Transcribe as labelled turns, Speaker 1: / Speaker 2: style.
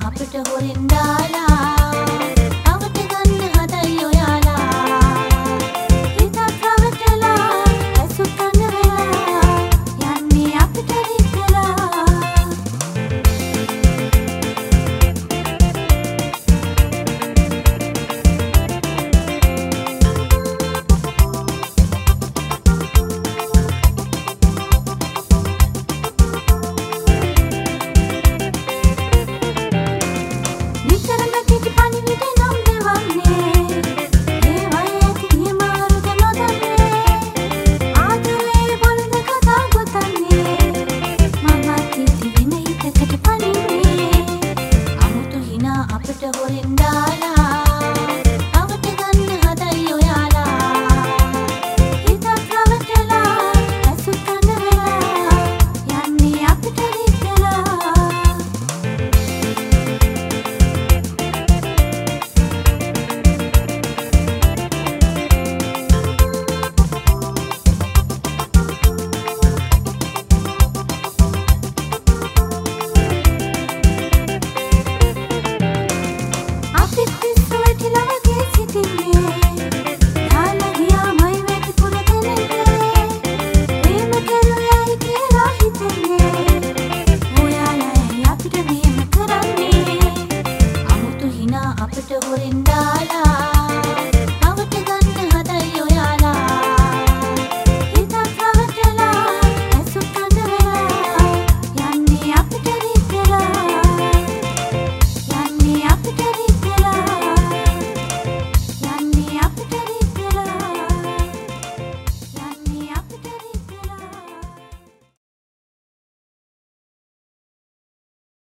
Speaker 1: අපට හොරෙන්ඩා சாப்பிட்டு ஒரு நாளா